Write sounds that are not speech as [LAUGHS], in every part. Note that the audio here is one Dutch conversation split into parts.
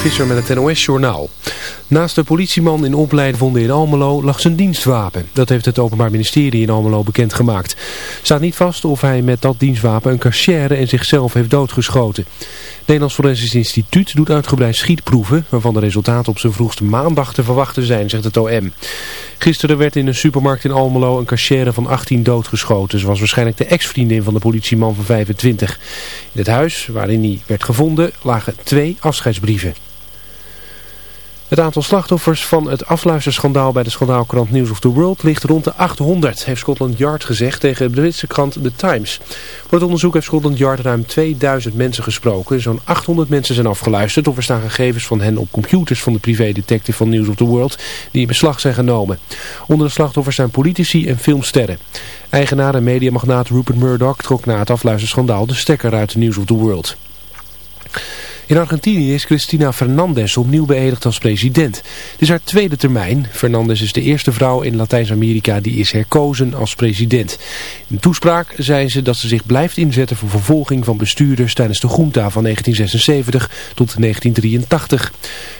Visser met het NOS-journaal. Naast de politieman in opleiding vonden in Almelo lag zijn dienstwapen. Dat heeft het Openbaar Ministerie in Almelo bekendgemaakt. Staat niet vast of hij met dat dienstwapen een cachère en zichzelf heeft doodgeschoten. Nederlands Forensisch Instituut doet uitgebreid schietproeven... waarvan de resultaten op zijn vroegste maandag te verwachten zijn, zegt het OM. Gisteren werd in een supermarkt in Almelo een cachère van 18 doodgeschoten. Ze was waarschijnlijk de ex-vriendin van de politieman van 25. In het huis waarin hij werd gevonden lagen twee afscheidsbrieven. Het aantal slachtoffers van het afluisterschandaal bij de schandaalkrant News of the World ligt rond de 800, heeft Scotland Yard gezegd tegen de Britse krant The Times. Voor het onderzoek heeft Scotland Yard ruim 2000 mensen gesproken. Zo'n 800 mensen zijn afgeluisterd of er staan gegevens van hen op computers van de privédetective van News of the World die in beslag zijn genomen. Onder de slachtoffers zijn politici en filmsterren. Eigenaar en mediamagnaat Rupert Murdoch trok na het afluisterschandaal de stekker uit News of the World. In Argentinië is Cristina Fernandez opnieuw beëdigd als president. Het is haar tweede termijn. Fernandez is de eerste vrouw in Latijns-Amerika die is herkozen als president. In toespraak zei ze dat ze zich blijft inzetten voor vervolging van bestuurders tijdens de junta van 1976 tot 1983.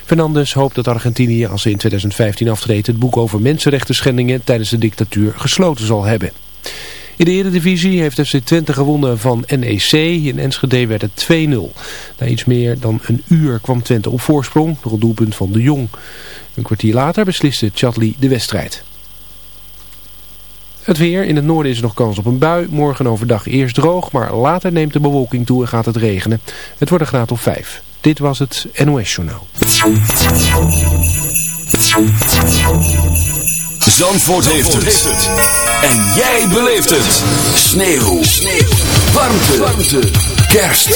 Fernandez hoopt dat Argentinië als ze in 2015 aftreedt het boek over mensenrechten schendingen tijdens de dictatuur gesloten zal hebben. In de Eredivisie heeft FC Twente gewonnen van NEC. In Enschede werd het 2-0. Na iets meer dan een uur kwam Twente op voorsprong door het doelpunt van de Jong. Een kwartier later besliste Chatley de wedstrijd. Het weer. In het noorden is er nog kans op een bui. Morgen overdag eerst droog, maar later neemt de bewolking toe en gaat het regenen. Het wordt een graad of 5. Dit was het NOS Journaal. Zandvoort, heeft, het. En jij beleeft het. Sneeuw. Sneeuw. Warmte. Warmte. Kerst.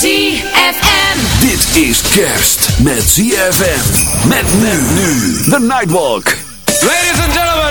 ZFM. Dit is kerst met ZFM. Met nu nu. The Nightwalk. Ladies and gentlemen.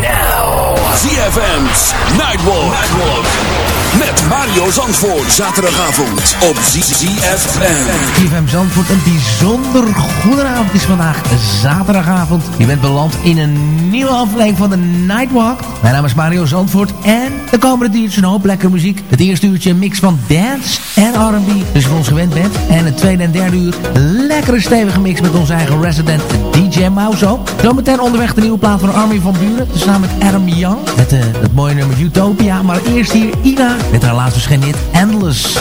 now. ZFM's Nightwalk. Nightwalk. Met Mario Zandvoort. Zaterdagavond op ZFM. ZFM Zandvoort, een bijzonder goede avond is vandaag zaterdagavond. Je bent beland in een nieuwe aflevering van de Nightwalk. Mijn naam is Mario Zandvoort en de komende uurtje een hoop lekkere muziek. Het eerste uurtje een mix van dance en R&B, dus je ons gewend bent. En het tweede en derde uur lekkere stevige mix met onze eigen resident DJ Mauzo. Zometeen onderweg de nieuwe plaat van Army van Buren, samen met Adam Young. Met uh, het mooie nummer Utopia, maar eerst hier Ina met haar laatste verschenen hit Endless.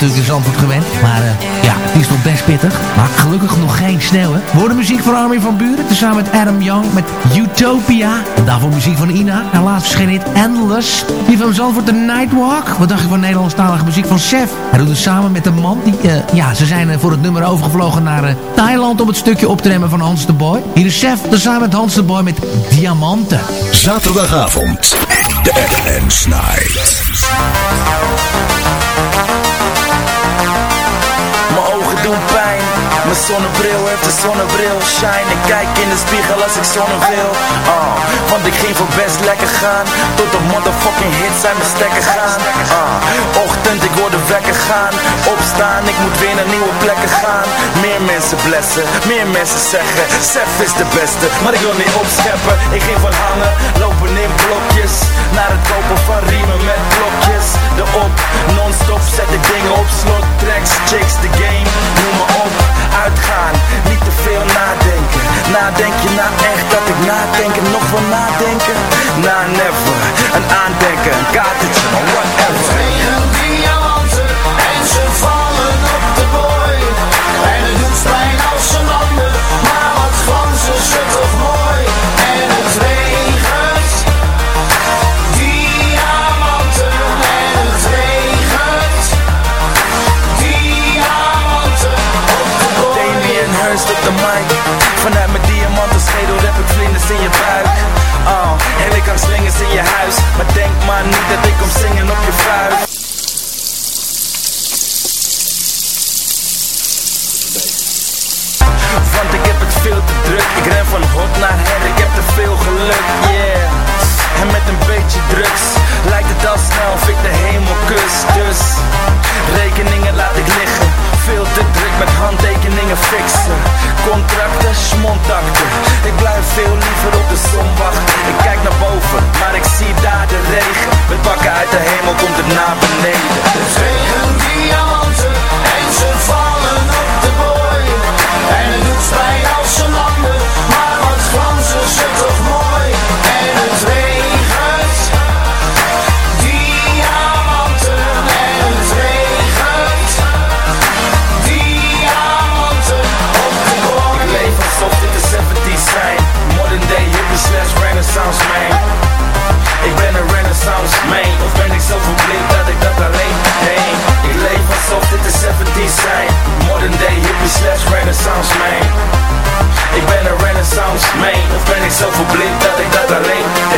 Natuurlijk in Zandvoort gewend. Maar uh, ja, het is nog best pittig. Maar gelukkig nog geen sneeuw, hè. Worden muziek van Armin van Buren, tezamen met Adam Young met Utopia. Daarvoor muziek van Ina. En laatst verscheen dit Endless. Die van Zandvoort The Nightwalk. Wat dacht je van Nederlandstalige muziek van Sef? Hij doet het samen met een man die... Uh, ja, ze zijn uh, voor het nummer overgevlogen naar Thailand... om het stukje op te nemen van Hans de Boy. Hier is Sef, samen met Hans de Boy met Diamanten. Zaterdagavond. De Dance Night. Mijn ogen doen pijn mijn zonnebril heeft een zonnebril. Shine Ik kijk in de spiegel als ik zonne wil uh, Want ik ging voor best lekker gaan. Tot de motherfucking hits zijn mijn stekken gaan. Uh, Ochtend, ik hoor de wekker gaan. Opstaan, ik moet weer naar nieuwe plekken gaan. Meer mensen blessen, meer mensen zeggen. Sef is de beste, maar ik wil niet opscheppen. Ik ging van hangen, lopen in blokjes. Naar het kopen van riemen met blokjes De op, non-stop zet ik dingen op. Slot Tracks, chicks, the game, noem me op Uitgaan, niet te veel nadenken. Nadenk je nou echt dat ik nadenken Nog wel nadenken? Na nah, never, een aandenken, een kaartetje, whatever en in je huis. Maar denk maar niet dat ik kom zingen op je vuist. Want ik heb het veel te druk. Ik ren van hot naar her, ik heb te veel geluk, yeah. En met een beetje drugs Lijkt het al snel of ik de hemel kus. Dus rekeningen laat ik liggen. Veel te druk met handtekeningen fixen. Contracten, smontakten zie daar de regen. Met bakken uit de hemel komt het naar beneden man Of ben ik zo verblind dat ik dat alleen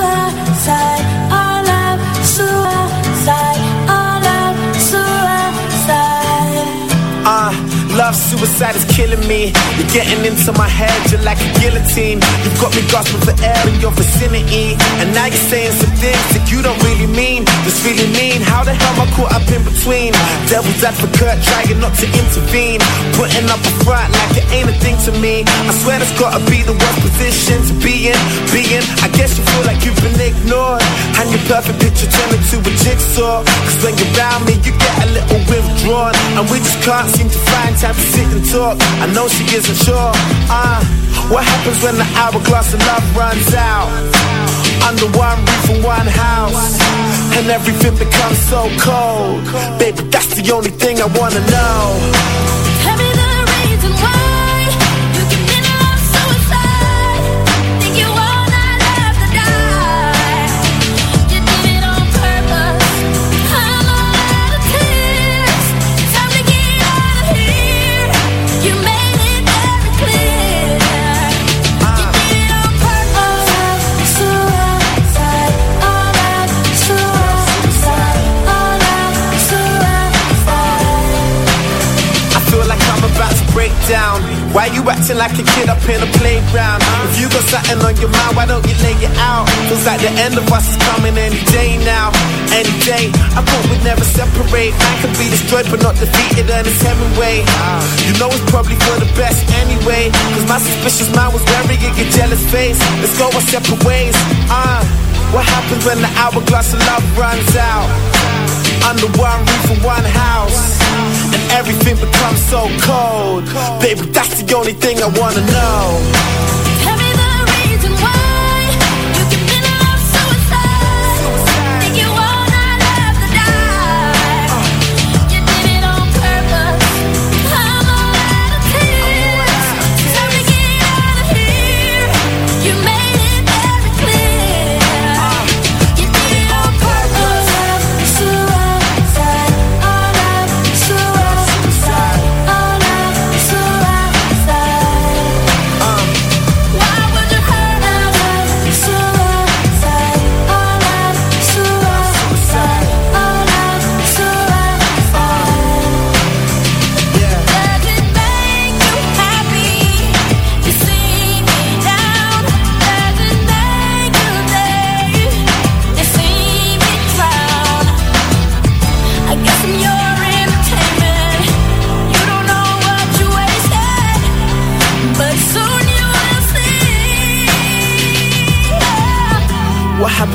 Suicide is killing me. You're getting into my head, you're like a guillotine. You've got me gasping for air in your vicinity. And now you're saying some things that you don't really mean. This really mean how the hell am I caught up in between? Devil's advocate, trying not to intervene. Putting up a front like it ain't a thing to me. I swear that's gotta be the worst position to be in. Being, I guess you feel like you've been ignored. And your perfect picture turned into a jigsaw. Cause when you're around me, you get a little withdrawn. And we just can't seem to find time to sit and talk. I know she isn't sure. Uh, what happens when the hourglass of love runs out? Under one roof and one house. And everything becomes so cold. Baby, that's the only thing I wanna know. Why you acting like a kid up in a playground? If you got something on your mind, why don't you lay it out? Feels like the end of us is coming any day now. Any day. I thought we'd never separate. Man can be destroyed but not defeated, Ernest Hemingway. You know it's probably for the best anyway. Cause my suspicious mind was wearing your jealous face. Let's go our separate ways. Uh, what happens when the hourglass of love runs out? Under one roof and one house And everything becomes so cold. Baby, that's the only thing I wanna know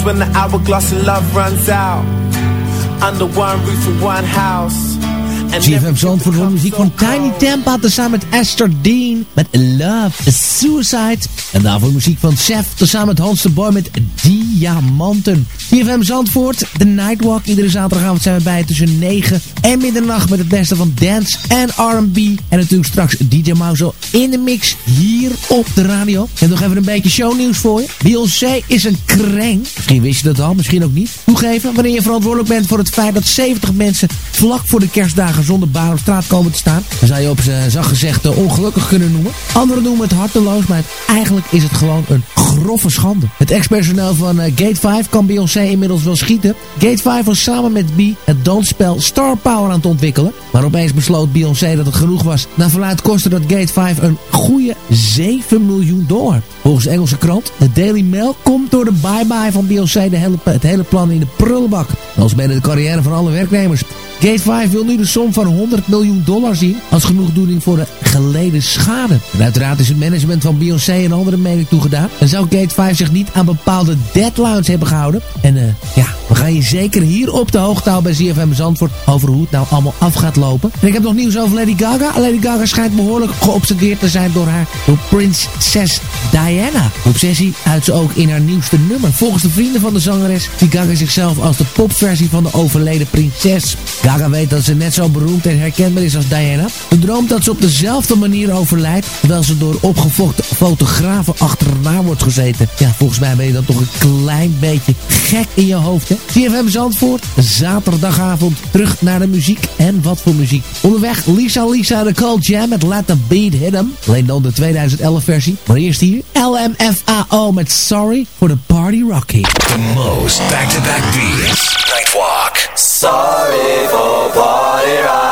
happens when the hourglass of love runs out? Under one roof and one house GFM Zandvoort voor muziek van Tiny Tampa. Tezamen met Esther Dean met Love Suicide. En daarvoor muziek van Chef. Tezamen met Hans de Boy met Diamanten. GFM Zandvoort, de Nightwalk. Iedere zaterdagavond zijn we bij tussen 9 en middernacht met het beste van dance en R&B. En natuurlijk straks DJ Mauzo in de mix hier op de radio. En nog even een beetje shownieuws voor je. Beyoncé is een kreng. Misschien wist je dat al, misschien ook niet. Toegeven wanneer je verantwoordelijk bent voor het feit dat 70 mensen vlak voor de kerstdagen zonder baan op straat komen te staan. Dan zou je op zijn zacht gezegd eh, ongelukkig kunnen noemen. Anderen noemen het harteloos, maar eigenlijk is het gewoon een grove schande. Het ex-personeel van eh, Gate 5 kan Beyoncé inmiddels wel schieten. Gate 5 was samen met B het dansspel Star Power aan het ontwikkelen. Maar opeens besloot Beyoncé dat het genoeg was. Naar verluid kostte dat Gate 5 een goede 7 miljoen dollar. Volgens de Engelse krant, de Daily Mail, komt door de bye-bye van Beyoncé de hele, het hele plan in de prullenbak. Als bijna de carrière van alle werknemers. Gate 5 wil nu de som van 100 miljoen dollar zien als genoegdoening voor de geleden schade. En uiteraard is het management van Beyoncé een andere mening toegedaan. En zou Gate 5 zich niet aan bepaalde deadlines hebben gehouden. En eh, ja, We gaan je zeker hier op de hoogte houden bij ZFM Zandvoort over hoe het nou allemaal af gaat lopen. En ik heb nog nieuws over Lady Gaga. Lady Gaga schijnt behoorlijk geobsedeerd te zijn door haar door prinses Diana. Obsessie uit ze ook in haar nieuwste nummer. Volgens de vrienden van de zangeres ziet Gaga zichzelf als de popversie van de overleden prinses. Gaga weet dat ze net zo beroemd en herkenbaar is als Diana. Ze droomt dat ze op dezelfde manier overlijdt, terwijl ze door opgefochte fotografen achterna wordt gezeten. Ja, volgens mij ben je dan toch een klein beetje gek in je hoofd, hè? CFM Zandvoort, zaterdagavond, terug naar de muziek. En wat voor muziek. Onderweg Lisa Lisa de Cold Jam met Let the Beat Hit 'em. Alleen dan de 2011 versie. Maar eerst hier LMFAO met Sorry for the Party Rocky. The most back-to-back beats. Nightwalk. Sorry for party rocking.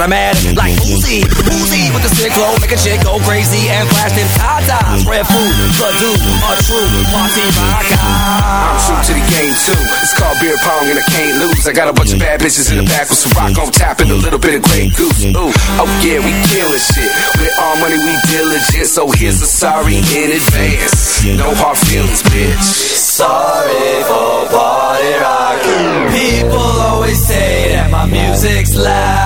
Automatic, like Uzi. Uzi with the sick flow, make a chick go crazy and flash them tatas. Red food, blood dude, a true party vodka. I'm true to the game too. It's called beer pong and I can't lose. I got a bunch of bad bitches in the back with some rock on tap and a little bit of Grey Goose. Ooh, oh yeah, we killing shit. With all money we diligent, so here's a sorry in advance. No hard feelings, bitch. Sorry for party rocking. People always say that my music's loud.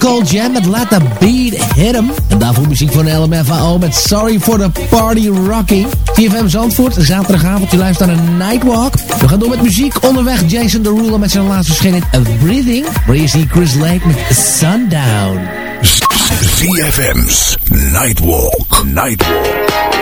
Cold Jam met Let The Beat Hit Em. En daarvoor muziek van LMFAO met Sorry For The Party Rocking. TFM Zandvoort, zaterdagavond, je luistert naar een Nightwalk. We gaan door met muziek onderweg. Jason Derulo met zijn laatste verschenen Breathing. Maar eerst Chris Lake met Sundown. ZFM's Nightwalk. Nightwalk.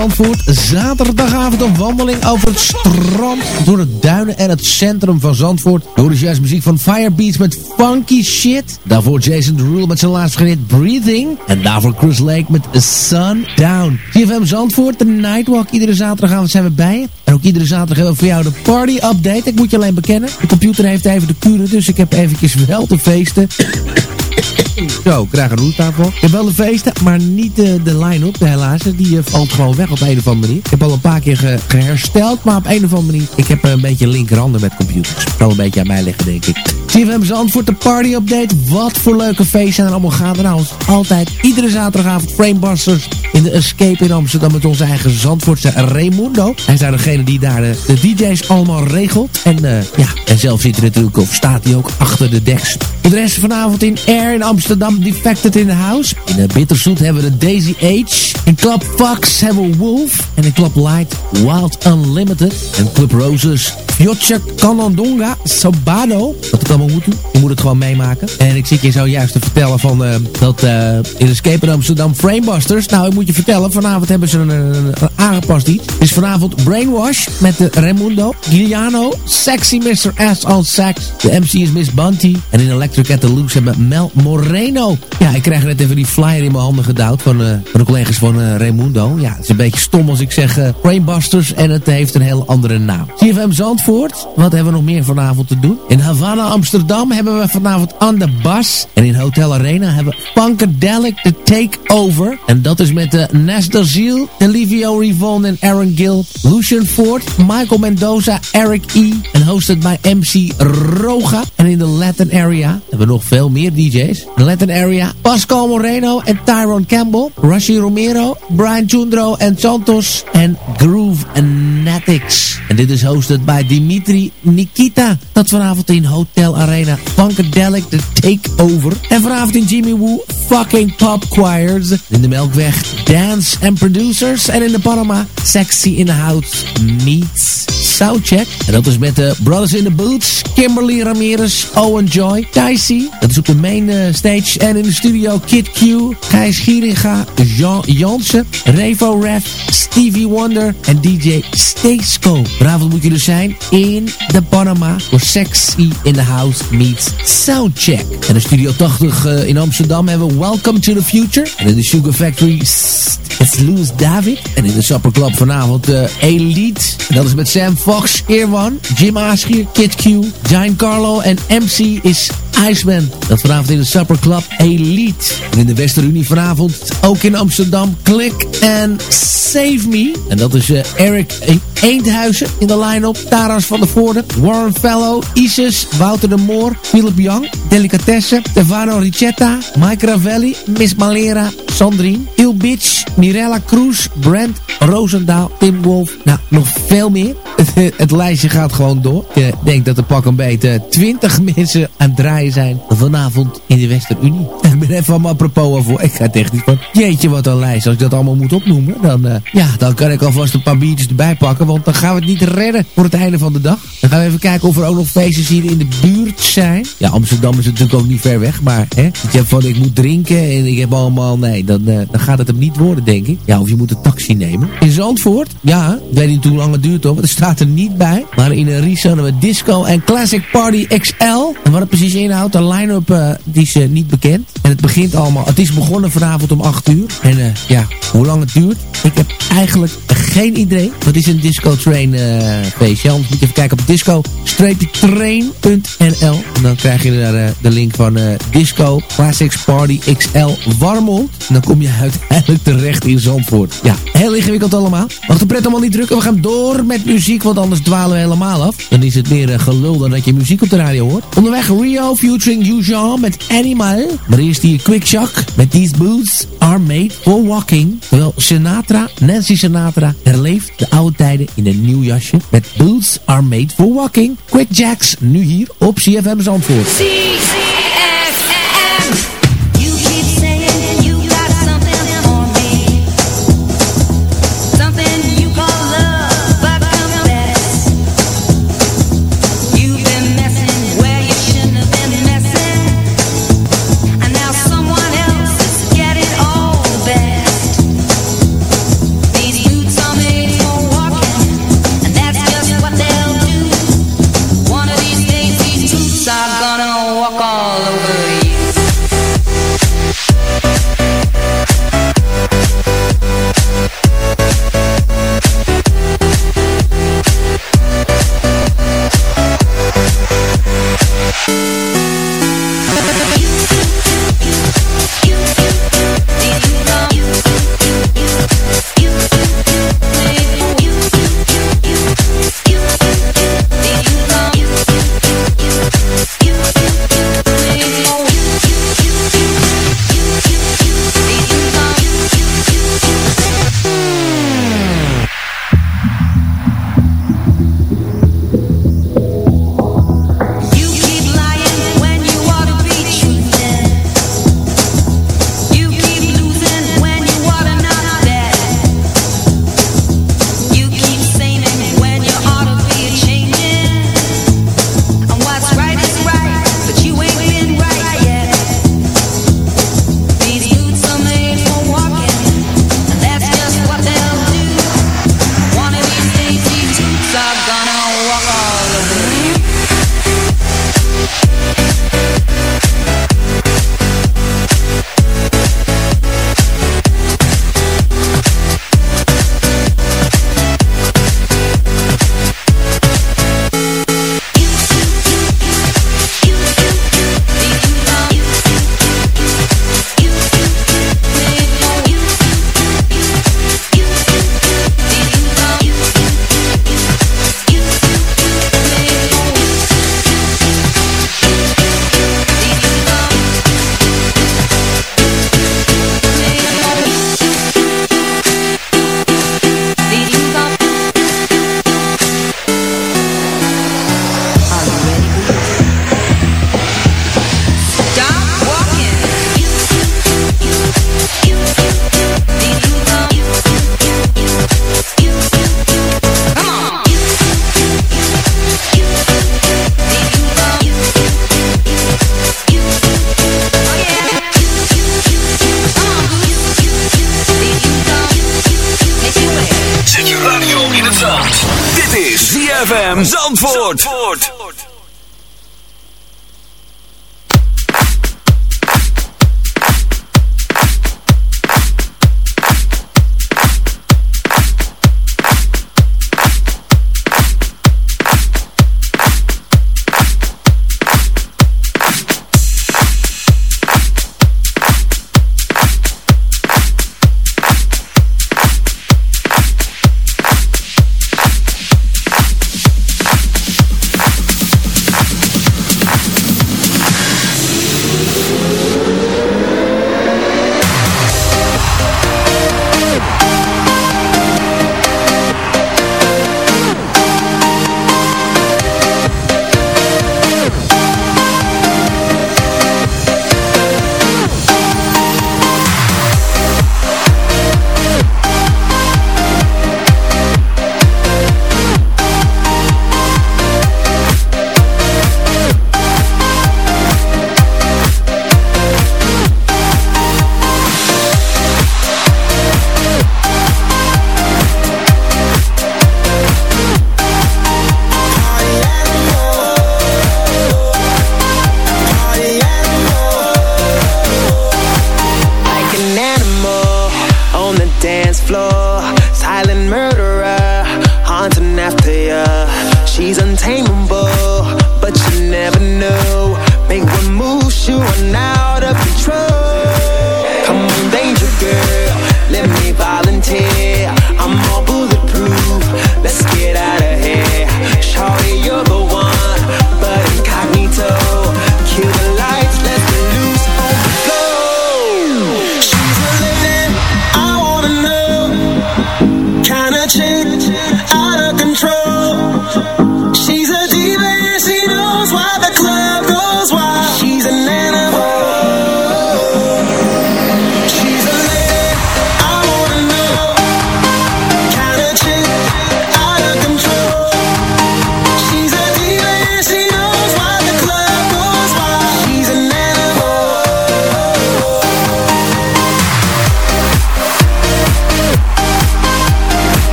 Zandvoort. Zaterdagavond een wandeling over het strand, door de duinen en het centrum van Zandvoort. Door de juist muziek van Firebeats met Funky Shit. Daarvoor Jason Derulo met zijn laatste hit Breathing. En daarvoor Chris Lake met Sun Down. CFM Zandvoort, de Nightwalk. Iedere zaterdagavond zijn we bij je. En ook iedere zaterdag hebben we voor jou de party update. Ik moet je alleen bekennen. De computer heeft even de kuren, dus ik heb eventjes wel te feesten. Zo, ik krijg een roetafel. Ik heb wel de feesten, maar niet de, de line-up, helaas. Die uh, valt gewoon weg op een of andere manier. Ik heb al een paar keer ge, gehersteld, maar op een of andere manier... Ik heb een beetje linkerhanden met computers. Zal een beetje aan mij liggen, denk ik. CFM Zandvoort, de party update. Wat voor leuke feesten er allemaal gaande. Nou, altijd iedere zaterdagavond Framebusters in de Escape in Amsterdam... met onze eigen Zandvoortse Raimundo. Hij is degene die daar de, de DJ's allemaal regelt. En ja, en zelf zit hij natuurlijk, of staat hij ook achter de deks. De rest vanavond in Air in Amsterdam, Defected in the House. In de Bitterzoet hebben we de Daisy Age. In Club Fox hebben we Wolf. En in Club Light, Wild Unlimited. En Club Roses, Fjotje Kanandonga, Sabado. Wat ik allemaal moet doen, je moet het gewoon meemaken. En ik zit je zojuist te vertellen van uh, dat uh, in Escape in Amsterdam Framebusters. Nou, ik moet je vertellen, vanavond hebben ze een, een, een aangepast iets. Het is vanavond Brainwash met de Raimundo, Giuliano, Sexy Mr. S on Sax. De MC is Miss Bunty. En in Electric at the Loose hebben we Mel Moreno. Ja, ik krijg net even die flyer in mijn handen gedouwd van, uh, van de collega's van uh, Raimundo. Ja, het is een beetje stom als ik zeg uh, Brainbusters en het heeft een heel andere naam. CFM Zandvoort, wat hebben we nog meer vanavond te doen? In Havana, Amsterdam hebben we vanavond On The Bus. En in Hotel Arena hebben we Funkadelic The Takeover. En dat is met de Nestor Ziel, Rivon en Aaron Gill. Lucian Ford, Michael Mendoza, Eric E. En hosted bij MC Roga. En in de Latin Area hebben we nog veel meer DJ's. De Latin Area, Pascal Moreno en Tyrone Campbell. Rashi Romero, Brian Chundro en Santos. En Groove Natics. En dit is hosted bij Dimitri Nikita. Dat vanavond in Hotel Arena. Funkadelic, The Takeover. En vanavond in Jimmy Woo, Fucking Pop Choirs. In de Melkweg, Dance and Producers. En in de Panama, Sexy in the House meets Soundcheck. En dat is met de Brothers in the Boots, Kimberly Ramirez, Owen Joy, Dicey. Dat is op de main uh, stage. En in de studio Kid Q, Gijs Gieringa, Jean Jansen, Revo Ref, Stevie Wonder en DJ Stesco. Vanavond moet je er zijn in de Panama voor Sexy in the House meets Soundcheck. En de Studio 80 uh, in Amsterdam hebben we Welcome to the Future. En in de Sugar Factory it's Louis David. En in de Supper Club vanavond uh, Elite. En dat is met Sam Fox, Earwan, Jim Aaschier, Kid Q, Giancarlo en MC is Iceman. Dat vanavond in de Supper Club Elite. En in de Westerunie vanavond ook in Amsterdam Click and Save Me. En dat is uh, Eric Eendhuizen in de line-up. Taras van der Voorde, Warren Fellow, Isis, Wouter de Moor, Philip Young, Delicatesse, Stefano Ricetta, Mike Ravelli, Miss Malera, Sandrine, Il Bitch, Mirella Cruz, Brent Roosendaal, Tim Wolf. Nou, nog veel meer. [LAUGHS] Het, lijstje gaat gewoon door. Ik denk dat er pak een beetje 20 [LAUGHS] mensen aan het draaien zijn vanavond in de Westerunie. [LAUGHS] Ik ben even van apropos voor. Ik ga technisch van, jeetje wat een lijst. Als ik dat allemaal moet opnoemen, dan, uh, ja, dan kan ik alvast een paar biertjes erbij pakken. Want dan gaan we het niet redden voor het einde van de dag. Dan gaan we even kijken of er ook nog feestjes hier in de buurt zijn. Ja, Amsterdam is natuurlijk ook niet ver weg. Maar hè, je hebt van, ik moet drinken en ik heb allemaal, nee, dan, uh, dan gaat het hem niet worden, denk ik. Ja, of je moet een taxi nemen. In Zandvoort, ja, ik weet niet hoe lang het duurt hoor, want staat er niet bij. Maar in een Ries we Disco en Classic Party XL. En wat het precies inhoudt, de line-up uh, die is uh, niet bekend. En het begint allemaal, het is begonnen vanavond om 8 uur. En uh, ja, hoe lang het duurt, ik heb eigenlijk geen idee. Dat is een Disco Train feestje. Anders moet je even kijken op disco-train.nl. En dan krijg je daar de link van Disco Classics Party XL Warmond. En dan kom je [LAUGHS] uiteindelijk terecht in Zandvoort. Ja, heel ingewikkeld allemaal. Mag de pret allemaal niet drukken. We gaan door met muziek, want anders dwalen we helemaal af. Dan is het meer gelul dan dat je muziek op de radio hoort. Onderweg Rio featuring Yujan met Animal. Maar eerst die Quick Shock met These Boots Are Made For Walking. Terwijl Sinatra, Nancy Sinatra, herleeft de oude tijden in een nieuw jasje. Met Boots Are Made For Walking. Quick Jacks, nu hier op CFM Zandvoort. These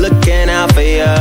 looking out for ya.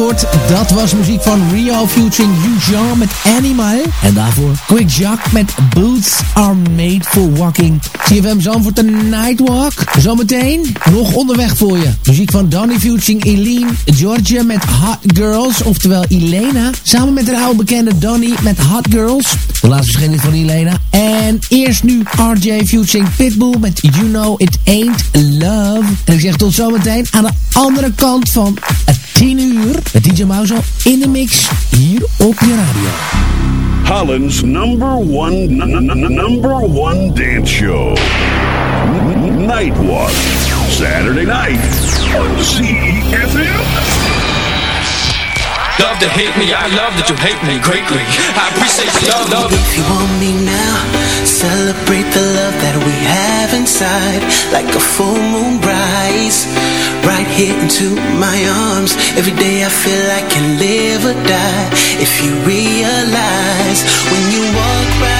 Dat was muziek van Rio featuring Jean met Animal. En daarvoor Quick Jack met Boots Are Made For Walking. CFM Zandvoort de Nightwalk. Zometeen nog onderweg voor je. Muziek van Donny featuring Eileen. Georgia met Hot Girls. Oftewel Elena. Samen met haar oude bekende Donny met Hot Girls. De laatste verschijning van Elena. En eerst nu RJ featuring Pitbull met You Know It Ain't Love. En ik zeg tot zometeen aan de andere kant van het 10 uur. Met DJ Mauzo in de mix hier op je radio. Holland's number one number one dance show. N- Nightwalk. Saturday night on CFM. Love to hate me, I love that you hate me greatly. I appreciate your love, love. If you want me now, celebrate the love that we have inside. Like a full moon rise, right here into my arms. Every day I feel I can live or die. If you realize when you walk right